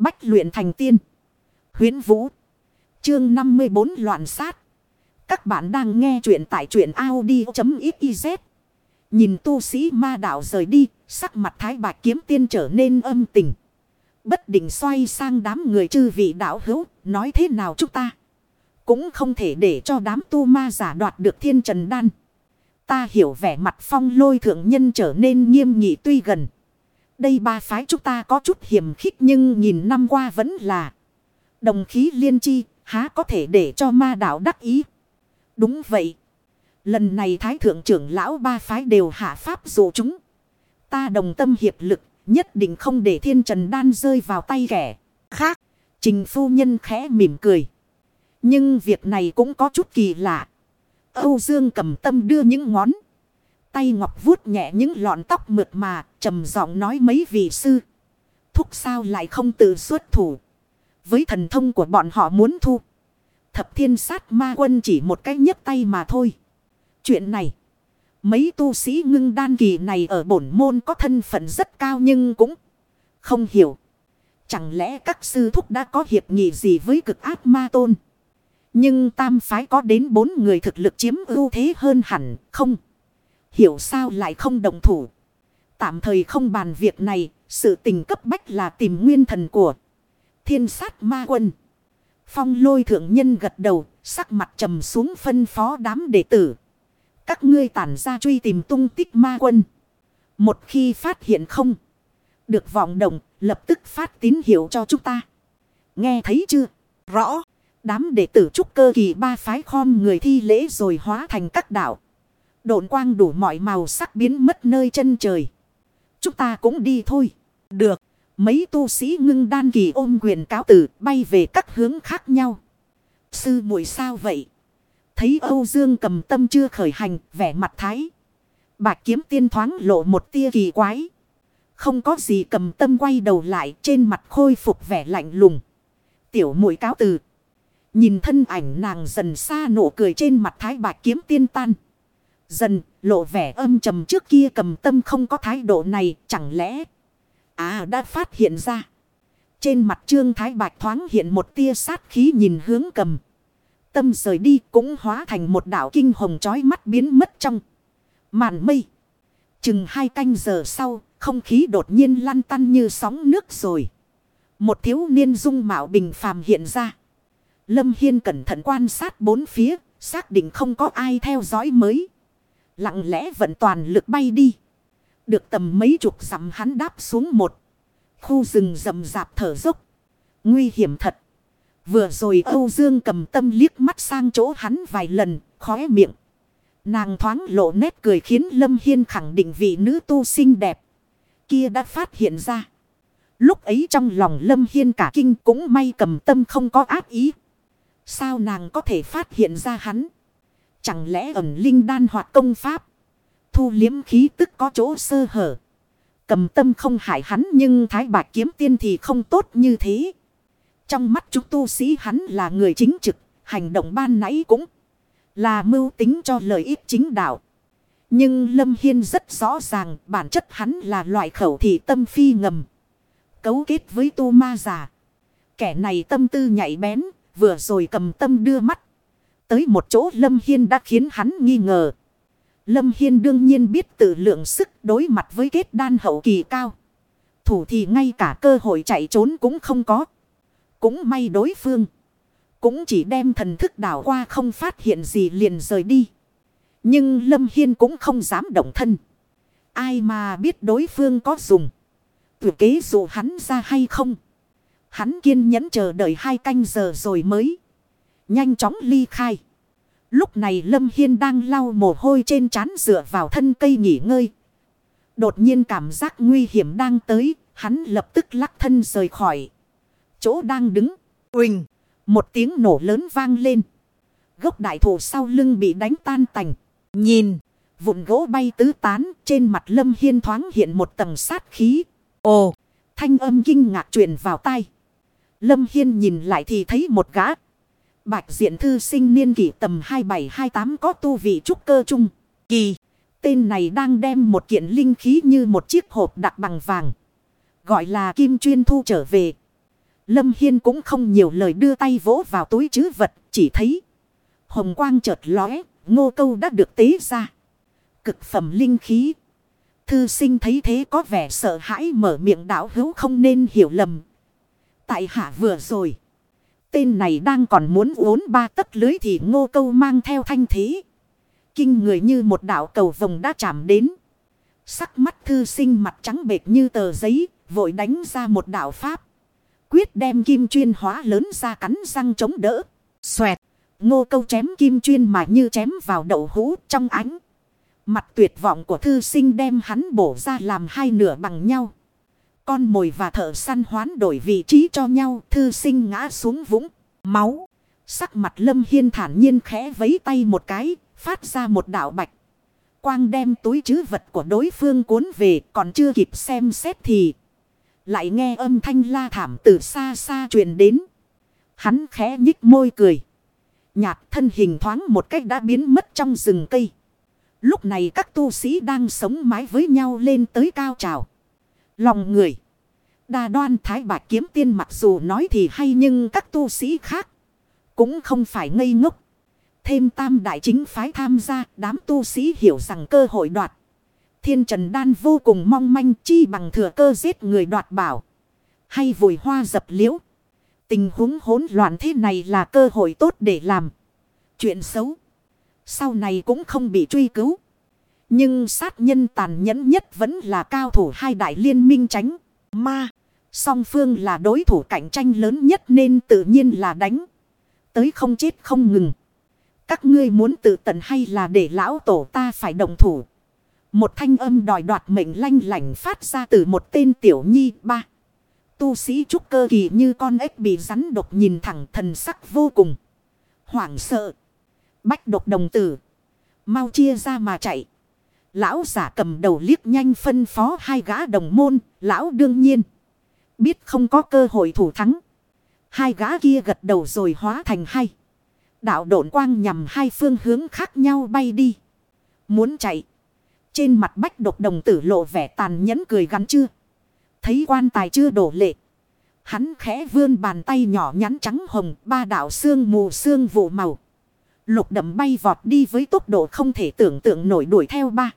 Bách luyện thành tiên. Huyến Vũ. Chương 54 loạn sát. Các bạn đang nghe truyện tại truyện Audi.xyz. Nhìn tu sĩ ma đạo rời đi. Sắc mặt thái bạc kiếm tiên trở nên âm tình. Bất định xoay sang đám người chư vị đạo hữu. Nói thế nào chúng ta. Cũng không thể để cho đám tu ma giả đoạt được thiên trần đan. Ta hiểu vẻ mặt phong lôi thượng nhân trở nên nghiêm nghị tuy gần. Đây ba phái chúng ta có chút hiểm khích nhưng nhìn năm qua vẫn là đồng khí liên chi, há có thể để cho ma đạo đắc ý. Đúng vậy. Lần này thái thượng trưởng lão ba phái đều hạ pháp dụ chúng. Ta đồng tâm hiệp lực, nhất định không để thiên trần đan rơi vào tay kẻ khác. Trình phu nhân khẽ mỉm cười. Nhưng việc này cũng có chút kỳ lạ. Âu Dương cầm tâm đưa những ngón. Tay ngọc vuốt nhẹ những lọn tóc mượt mà, trầm giọng nói mấy vị sư. Thúc sao lại không tự xuất thủ. Với thần thông của bọn họ muốn thu. Thập thiên sát ma quân chỉ một cái nhấc tay mà thôi. Chuyện này. Mấy tu sĩ ngưng đan kỳ này ở bổn môn có thân phận rất cao nhưng cũng không hiểu. Chẳng lẽ các sư thúc đã có hiệp nghị gì với cực ác ma tôn? Nhưng tam phái có đến bốn người thực lực chiếm ưu thế hơn hẳn, không? Hiểu sao lại không đồng thủ? Tạm thời không bàn việc này, sự tình cấp bách là tìm nguyên thần của thiên sát ma quân. Phong lôi thượng nhân gật đầu, sắc mặt trầm xuống phân phó đám đệ tử. Các ngươi tản ra truy tìm tung tích ma quân. Một khi phát hiện không, được vọng động, lập tức phát tín hiệu cho chúng ta. Nghe thấy chưa? Rõ. Đám đệ tử trúc cơ kỳ ba phái khom người thi lễ rồi hóa thành các đạo. Độn quang đủ mọi màu sắc biến mất nơi chân trời. Chúng ta cũng đi thôi. Được. Mấy tu sĩ ngưng đan kỳ ôm quyền cáo tử bay về các hướng khác nhau. Sư muội sao vậy? Thấy Âu Dương cầm tâm chưa khởi hành, vẻ mặt thái. bạc kiếm tiên thoáng lộ một tia kỳ quái. Không có gì cầm tâm quay đầu lại trên mặt khôi phục vẻ lạnh lùng. Tiểu muội cáo từ. Nhìn thân ảnh nàng dần xa nụ cười trên mặt thái bạc kiếm tiên tan. Dần lộ vẻ âm trầm trước kia cầm tâm không có thái độ này chẳng lẽ. À đã phát hiện ra. Trên mặt trương thái bạch thoáng hiện một tia sát khí nhìn hướng cầm. Tâm rời đi cũng hóa thành một đảo kinh hồng chói mắt biến mất trong. Màn mây. Chừng hai canh giờ sau, không khí đột nhiên lăn tăn như sóng nước rồi. Một thiếu niên dung mạo bình phàm hiện ra. Lâm Hiên cẩn thận quan sát bốn phía, xác định không có ai theo dõi mới. Lặng lẽ vận toàn lực bay đi. Được tầm mấy chục dặm hắn đáp xuống một. Khu rừng rậm rạp thở dốc. Nguy hiểm thật. Vừa rồi Âu Dương cầm tâm liếc mắt sang chỗ hắn vài lần, khóe miệng. Nàng thoáng lộ nét cười khiến Lâm Hiên khẳng định vị nữ tu xinh đẹp. Kia đã phát hiện ra. Lúc ấy trong lòng Lâm Hiên cả kinh cũng may cầm tâm không có ác ý. Sao nàng có thể phát hiện ra hắn? Chẳng lẽ ẩn linh đan hoặc công pháp? Thu liếm khí tức có chỗ sơ hở. Cầm tâm không hại hắn nhưng thái bạch kiếm tiên thì không tốt như thế. Trong mắt chúng tu sĩ hắn là người chính trực, hành động ban nãy cũng là mưu tính cho lợi ích chính đạo. Nhưng Lâm Hiên rất rõ ràng bản chất hắn là loại khẩu thị tâm phi ngầm. Cấu kết với tu ma giả. Kẻ này tâm tư nhạy bén, vừa rồi cầm tâm đưa mắt. Tới một chỗ Lâm Hiên đã khiến hắn nghi ngờ. Lâm Hiên đương nhiên biết tự lượng sức đối mặt với kết đan hậu kỳ cao. Thủ thì ngay cả cơ hội chạy trốn cũng không có. Cũng may đối phương. Cũng chỉ đem thần thức đảo qua không phát hiện gì liền rời đi. Nhưng Lâm Hiên cũng không dám động thân. Ai mà biết đối phương có dùng. Tuyệt kế dụ hắn ra hay không. Hắn kiên nhẫn chờ đợi hai canh giờ rồi mới. Nhanh chóng ly khai. Lúc này Lâm Hiên đang lau mồ hôi trên trán dựa vào thân cây nghỉ ngơi. Đột nhiên cảm giác nguy hiểm đang tới. Hắn lập tức lắc thân rời khỏi. Chỗ đang đứng. huỳnh, Một tiếng nổ lớn vang lên. Gốc đại thụ sau lưng bị đánh tan tành. Nhìn. Vụn gỗ bay tứ tán. Trên mặt Lâm Hiên thoáng hiện một tầng sát khí. Ồ. Thanh âm kinh ngạc truyền vào tai. Lâm Hiên nhìn lại thì thấy một gã. Bạch diện thư sinh niên kỷ tầm 27-28 có tu vị trúc cơ trung. Kỳ. Tên này đang đem một kiện linh khí như một chiếc hộp đặc bằng vàng. Gọi là kim chuyên thu trở về. Lâm Hiên cũng không nhiều lời đưa tay vỗ vào túi chứ vật, chỉ thấy. Hồng quang chợt lóe, ngô câu đã được tế ra. Cực phẩm linh khí. Thư sinh thấy thế có vẻ sợ hãi mở miệng đảo hữu không nên hiểu lầm. Tại hạ vừa rồi. Tên này đang còn muốn uốn ba tấc lưới thì ngô câu mang theo thanh thế. Kinh người như một đảo cầu vồng đã chạm đến. Sắc mắt thư sinh mặt trắng bệt như tờ giấy, vội đánh ra một đảo pháp. Quyết đem kim chuyên hóa lớn ra cắn răng chống đỡ. Xoẹt, ngô câu chém kim chuyên mà như chém vào đậu hũ trong ánh. Mặt tuyệt vọng của thư sinh đem hắn bổ ra làm hai nửa bằng nhau. Con mồi và thợ săn hoán đổi vị trí cho nhau, thư sinh ngã xuống vũng, máu. Sắc mặt lâm hiên thản nhiên khẽ vấy tay một cái, phát ra một đạo bạch. Quang đem túi chứ vật của đối phương cuốn về còn chưa kịp xem xét thì. Lại nghe âm thanh la thảm từ xa xa truyền đến. Hắn khẽ nhích môi cười. Nhạt thân hình thoáng một cách đã biến mất trong rừng cây. Lúc này các tu sĩ đang sống mái với nhau lên tới cao trào. Lòng người. Đa đoan thái bạc kiếm tiên mặc dù nói thì hay nhưng các tu sĩ khác. Cũng không phải ngây ngốc. Thêm tam đại chính phái tham gia, đám tu sĩ hiểu rằng cơ hội đoạt. Thiên trần đan vô cùng mong manh, chi bằng thừa cơ giết người đoạt bảo. Hay vùi hoa dập liễu. Tình huống hỗn loạn thế này là cơ hội tốt để làm. Chuyện xấu. Sau này cũng không bị truy cứu. Nhưng sát nhân tàn nhẫn nhất vẫn là cao thủ hai đại liên minh tránh. Ma. Song phương là đối thủ cạnh tranh lớn nhất nên tự nhiên là đánh. Tới không chết không ngừng. Các ngươi muốn tự tận hay là để lão tổ ta phải đồng thủ. Một thanh âm đòi đoạt mệnh lanh lảnh phát ra từ một tên tiểu nhi ba. Tu sĩ trúc cơ kỳ như con ếch bị rắn độc nhìn thẳng thần sắc vô cùng. Hoảng sợ. Bách độc đồng tử. Mau chia ra mà chạy. Lão giả cầm đầu liếc nhanh phân phó hai gã đồng môn. Lão đương nhiên. Biết không có cơ hội thủ thắng. Hai gã kia gật đầu rồi hóa thành hai. Đạo độn quang nhằm hai phương hướng khác nhau bay đi. Muốn chạy. Trên mặt bách độc đồng tử lộ vẻ tàn nhẫn cười gắn chưa. Thấy quan tài chưa đổ lệ. Hắn khẽ vươn bàn tay nhỏ nhắn trắng hồng. Ba đạo xương mù xương vụ màu. Lục đậm bay vọt đi với tốc độ không thể tưởng tượng nổi đuổi theo ba.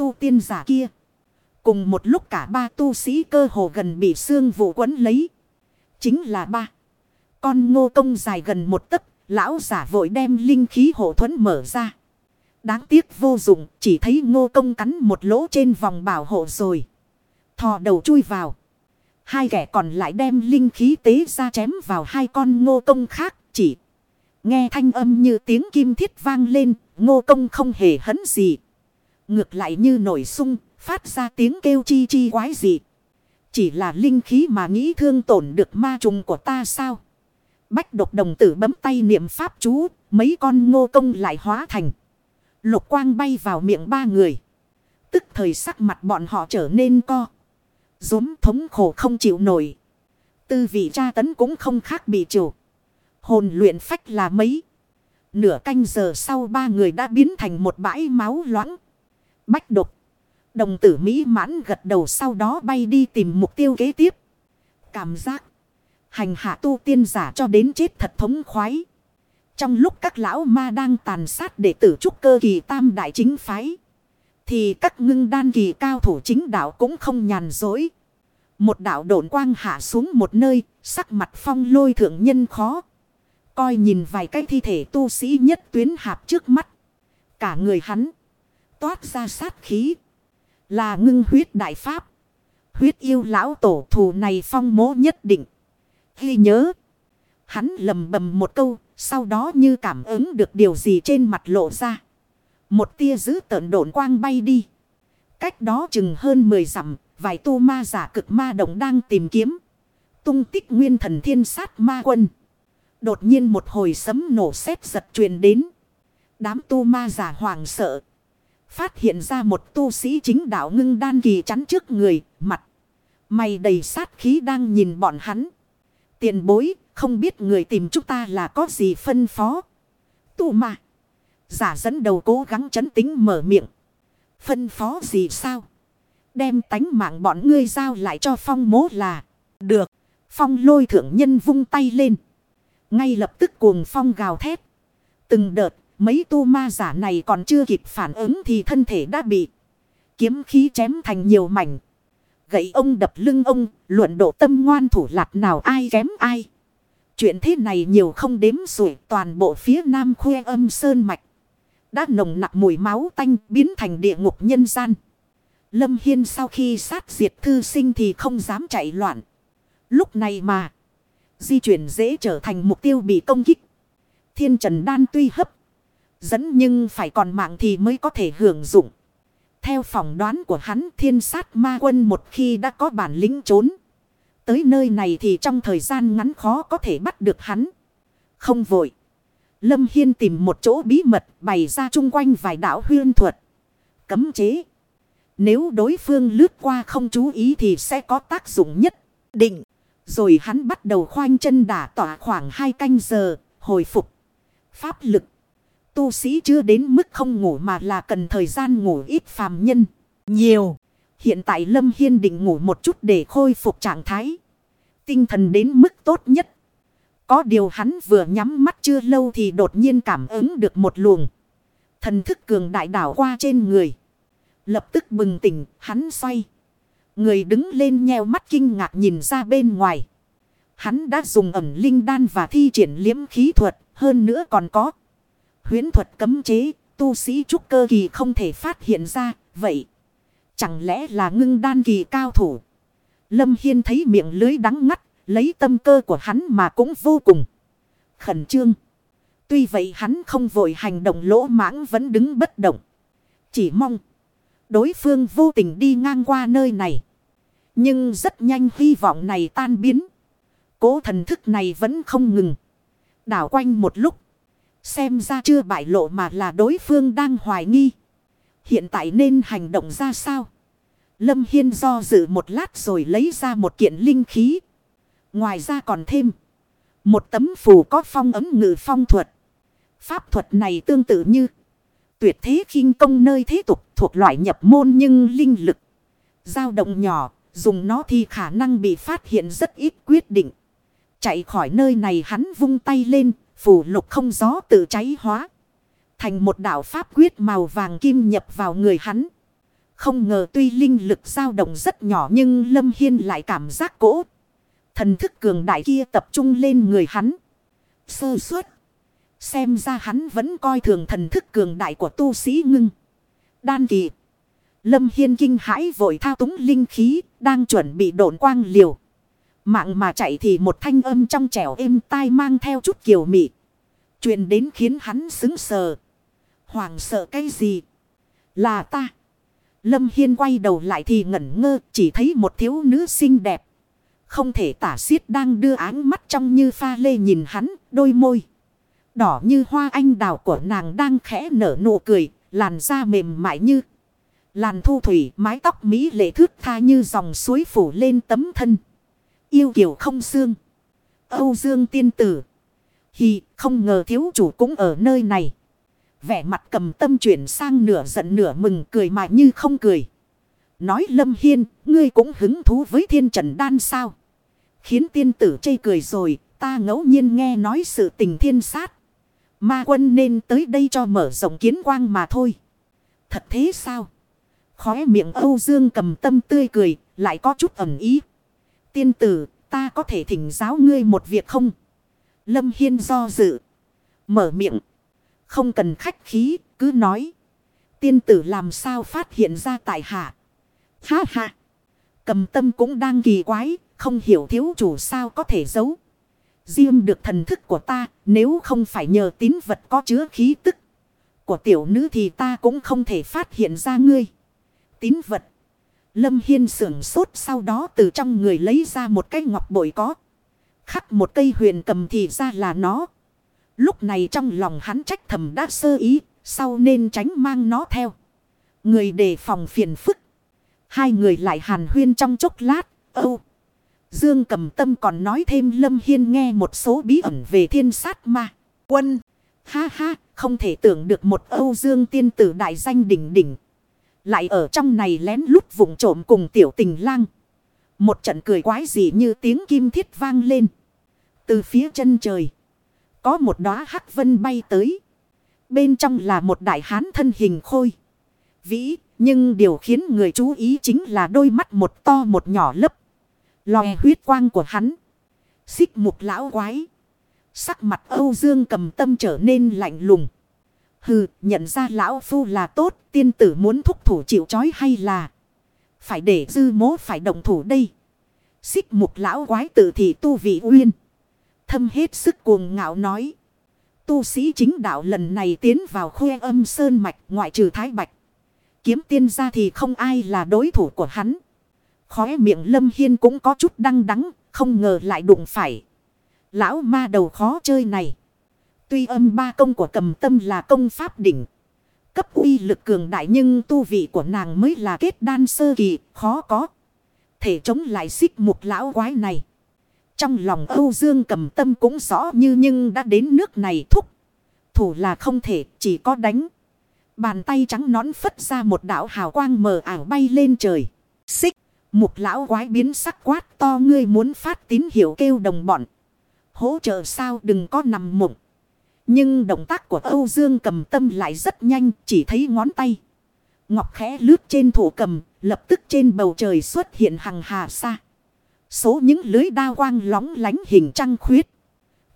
Tu tiên giả kia. Cùng một lúc cả ba tu sĩ cơ hồ gần bị xương vụ quấn lấy. Chính là ba. Con ngô công dài gần một tấc. Lão giả vội đem linh khí hộ thuẫn mở ra. Đáng tiếc vô dụng. Chỉ thấy ngô công cắn một lỗ trên vòng bảo hộ rồi. Thò đầu chui vào. Hai kẻ còn lại đem linh khí tế ra chém vào hai con ngô công khác. Chỉ nghe thanh âm như tiếng kim thiết vang lên. Ngô công không hề hấn gì. Ngược lại như nổi sung. Phát ra tiếng kêu chi chi quái dị. Chỉ là linh khí mà nghĩ thương tổn được ma trùng của ta sao? Bách độc đồng tử bấm tay niệm pháp chú. Mấy con ngô công lại hóa thành. Lục quang bay vào miệng ba người. Tức thời sắc mặt bọn họ trở nên co. Dốm thống khổ không chịu nổi. Tư vị tra tấn cũng không khác bị chủ. Hồn luyện phách là mấy. Nửa canh giờ sau ba người đã biến thành một bãi máu loãng. Bách độc. Đồng tử Mỹ mãn gật đầu sau đó bay đi tìm mục tiêu kế tiếp. Cảm giác. Hành hạ tu tiên giả cho đến chết thật thống khoái. Trong lúc các lão ma đang tàn sát đệ tử trúc cơ kỳ tam đại chính phái. Thì các ngưng đan kỳ cao thủ chính đạo cũng không nhàn dối. Một đạo độn quang hạ xuống một nơi, sắc mặt phong lôi thượng nhân khó. Coi nhìn vài cái thi thể tu sĩ nhất tuyến hạp trước mắt. Cả người hắn toát ra sát khí. Là ngưng huyết đại pháp. Huyết yêu lão tổ thù này phong mố nhất định. Ghi nhớ. Hắn lầm bầm một câu. Sau đó như cảm ứng được điều gì trên mặt lộ ra. Một tia giữ tợn độn quang bay đi. Cách đó chừng hơn 10 dặm. Vài tu ma giả cực ma động đang tìm kiếm. Tung tích nguyên thần thiên sát ma quân. Đột nhiên một hồi sấm nổ sét giật truyền đến. Đám tu ma giả hoàng sợ. Phát hiện ra một tu sĩ chính đạo ngưng đan kỳ chắn trước người, mặt. Mày đầy sát khí đang nhìn bọn hắn. Tiền bối, không biết người tìm chúng ta là có gì phân phó. Tu mà. Giả dẫn đầu cố gắng chấn tính mở miệng. Phân phó gì sao? Đem tánh mạng bọn ngươi giao lại cho phong mố là. Được. Phong lôi thượng nhân vung tay lên. Ngay lập tức cuồng phong gào thét. Từng đợt, mấy tu ma giả này còn chưa kịp phản ứng thì thân thể đã bị kiếm khí chém thành nhiều mảnh. Gậy ông đập lưng ông, luận độ tâm ngoan thủ lạc nào ai kém ai. Chuyện thế này nhiều không đếm xuể toàn bộ phía nam khuê âm sơn mạch. Đã nồng nặc mùi máu tanh biến thành địa ngục nhân gian. Lâm Hiên sau khi sát diệt thư sinh thì không dám chạy loạn. Lúc này mà. Di chuyển dễ trở thành mục tiêu bị công kích. Thiên trần đan tuy hấp. Dẫn nhưng phải còn mạng thì mới có thể hưởng dụng. Theo phỏng đoán của hắn thiên sát ma quân một khi đã có bản lĩnh trốn. Tới nơi này thì trong thời gian ngắn khó có thể bắt được hắn. Không vội. Lâm Hiên tìm một chỗ bí mật bày ra chung quanh vài đảo huyên thuật. Cấm chế. Nếu đối phương lướt qua không chú ý thì sẽ có tác dụng nhất định. Rồi hắn bắt đầu khoanh chân đả tỏa khoảng hai canh giờ, hồi phục. Pháp lực. Tu sĩ chưa đến mức không ngủ mà là cần thời gian ngủ ít phàm nhân. Nhiều. Hiện tại Lâm Hiên định ngủ một chút để khôi phục trạng thái. Tinh thần đến mức tốt nhất. Có điều hắn vừa nhắm mắt chưa lâu thì đột nhiên cảm ứng được một luồng. Thần thức cường đại đảo qua trên người. Lập tức bừng tỉnh, hắn xoay. Người đứng lên nheo mắt kinh ngạc nhìn ra bên ngoài. Hắn đã dùng ẩm linh đan và thi triển liếm khí thuật, hơn nữa còn có. Huyến thuật cấm chế, tu sĩ trúc cơ kỳ không thể phát hiện ra, vậy. Chẳng lẽ là ngưng đan kỳ cao thủ? Lâm Hiên thấy miệng lưới đắng ngắt, lấy tâm cơ của hắn mà cũng vô cùng khẩn trương. Tuy vậy hắn không vội hành động lỗ mãng vẫn đứng bất động. Chỉ mong đối phương vô tình đi ngang qua nơi này. Nhưng rất nhanh hy vọng này tan biến. Cố thần thức này vẫn không ngừng. Đảo quanh một lúc. Xem ra chưa bại lộ mà là đối phương đang hoài nghi. Hiện tại nên hành động ra sao? Lâm Hiên do dự một lát rồi lấy ra một kiện linh khí. Ngoài ra còn thêm. Một tấm phù có phong ấm ngự phong thuật. Pháp thuật này tương tự như. Tuyệt thế khinh công nơi thế tục thuộc loại nhập môn nhưng linh lực. dao động nhỏ. Dùng nó thì khả năng bị phát hiện rất ít quyết định. Chạy khỏi nơi này hắn vung tay lên. Phủ lục không gió tự cháy hóa. Thành một đạo pháp quyết màu vàng kim nhập vào người hắn. Không ngờ tuy linh lực dao động rất nhỏ nhưng Lâm Hiên lại cảm giác cỗ. Thần thức cường đại kia tập trung lên người hắn. Sơ suất. Xem ra hắn vẫn coi thường thần thức cường đại của tu sĩ ngưng. Đan kỳ. Lâm Hiên kinh hãi vội thao túng linh khí. Đang chuẩn bị độn quang liều. Mạng mà chạy thì một thanh âm trong trẻo êm tai mang theo chút kiều mị. Chuyện đến khiến hắn xứng sờ. Hoàng sợ cái gì? Là ta. Lâm Hiên quay đầu lại thì ngẩn ngơ chỉ thấy một thiếu nữ xinh đẹp. Không thể tả xiết đang đưa áng mắt trong như pha lê nhìn hắn, đôi môi. Đỏ như hoa anh đào của nàng đang khẽ nở nụ cười, làn da mềm mại như. Làn thu thủy, mái tóc mỹ lệ thước tha như dòng suối phủ lên tấm thân. Yêu kiều không xương. Âu Dương tiên tử. Hì, không ngờ thiếu chủ cũng ở nơi này. Vẻ mặt cầm tâm chuyển sang nửa giận nửa mừng cười mà như không cười. Nói Lâm Hiên, ngươi cũng hứng thú với thiên trần đan sao? Khiến tiên tử chây cười rồi, ta ngẫu nhiên nghe nói sự tình thiên sát. Ma quân nên tới đây cho mở rộng kiến quang mà thôi. Thật thế sao? Khóe miệng Âu Dương cầm tâm tươi cười, lại có chút ẩn ý. Tiên tử, ta có thể thỉnh giáo ngươi một việc không? Lâm Hiên do dự. Mở miệng. Không cần khách khí, cứ nói. Tiên tử làm sao phát hiện ra tại hạ. Ha ha. Cầm tâm cũng đang kỳ quái, không hiểu thiếu chủ sao có thể giấu. Diêm được thần thức của ta, nếu không phải nhờ tín vật có chứa khí tức của tiểu nữ thì ta cũng không thể phát hiện ra ngươi. Tín vật. Lâm Hiên sưởng sốt sau đó từ trong người lấy ra một cái ngọc bội có. Khắc một cây huyền cầm thì ra là nó. Lúc này trong lòng hắn trách thầm đã sơ ý, sau nên tránh mang nó theo. Người đề phòng phiền phức. Hai người lại hàn huyên trong chốc lát, âu. Dương cầm tâm còn nói thêm Lâm Hiên nghe một số bí ẩn về thiên sát ma. Quân. Ha ha. Không thể tưởng được một Âu Dương tiên tử đại danh đỉnh đỉnh. Lại ở trong này lén lút vùng trộm cùng tiểu tình lang. Một trận cười quái dị như tiếng kim thiết vang lên. Từ phía chân trời. Có một đóa hắc vân bay tới. Bên trong là một đại hán thân hình khôi. Vĩ. Nhưng điều khiến người chú ý chính là đôi mắt một to một nhỏ lấp. Lòe huyết quang của hắn. Xích mục lão quái. Sắc mặt Âu Dương cầm tâm trở nên lạnh lùng. Hừ, nhận ra lão phu là tốt, tiên tử muốn thúc thủ chịu chói hay là... Phải để dư mố phải động thủ đây. Xích mục lão quái tử thị tu vị uyên. Thâm hết sức cuồng ngạo nói. Tu sĩ chính đạo lần này tiến vào khuê âm sơn mạch ngoại trừ thái bạch. Kiếm tiên ra thì không ai là đối thủ của hắn. Khóe miệng lâm hiên cũng có chút đăng đắng, không ngờ lại đụng phải. Lão ma đầu khó chơi này. Tuy âm ba công của cầm tâm là công pháp đỉnh. Cấp uy lực cường đại nhưng tu vị của nàng mới là kết đan sơ kỳ, khó có. Thể chống lại xích một lão quái này. Trong lòng Âu Dương cầm tâm cũng rõ như nhưng đã đến nước này thúc. Thủ là không thể, chỉ có đánh. Bàn tay trắng nón phất ra một đạo hào quang mờ ảo bay lên trời. Xích, một lão quái biến sắc quát to ngươi muốn phát tín hiệu kêu đồng bọn. Hỗ trợ sao đừng có nằm mộng. Nhưng động tác của Âu Dương cầm tâm lại rất nhanh, chỉ thấy ngón tay. Ngọc khẽ lướt trên thủ cầm, lập tức trên bầu trời xuất hiện hàng hà xa. Số những lưới đao quang lóng lánh hình trăng khuyết.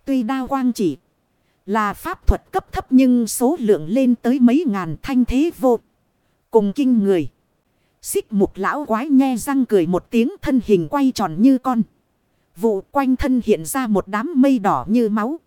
Tuy đao quang chỉ là pháp thuật cấp thấp nhưng số lượng lên tới mấy ngàn thanh thế vô. Cùng kinh người. Xích mục lão quái nhe răng cười một tiếng thân hình quay tròn như con. Vụ quanh thân hiện ra một đám mây đỏ như máu.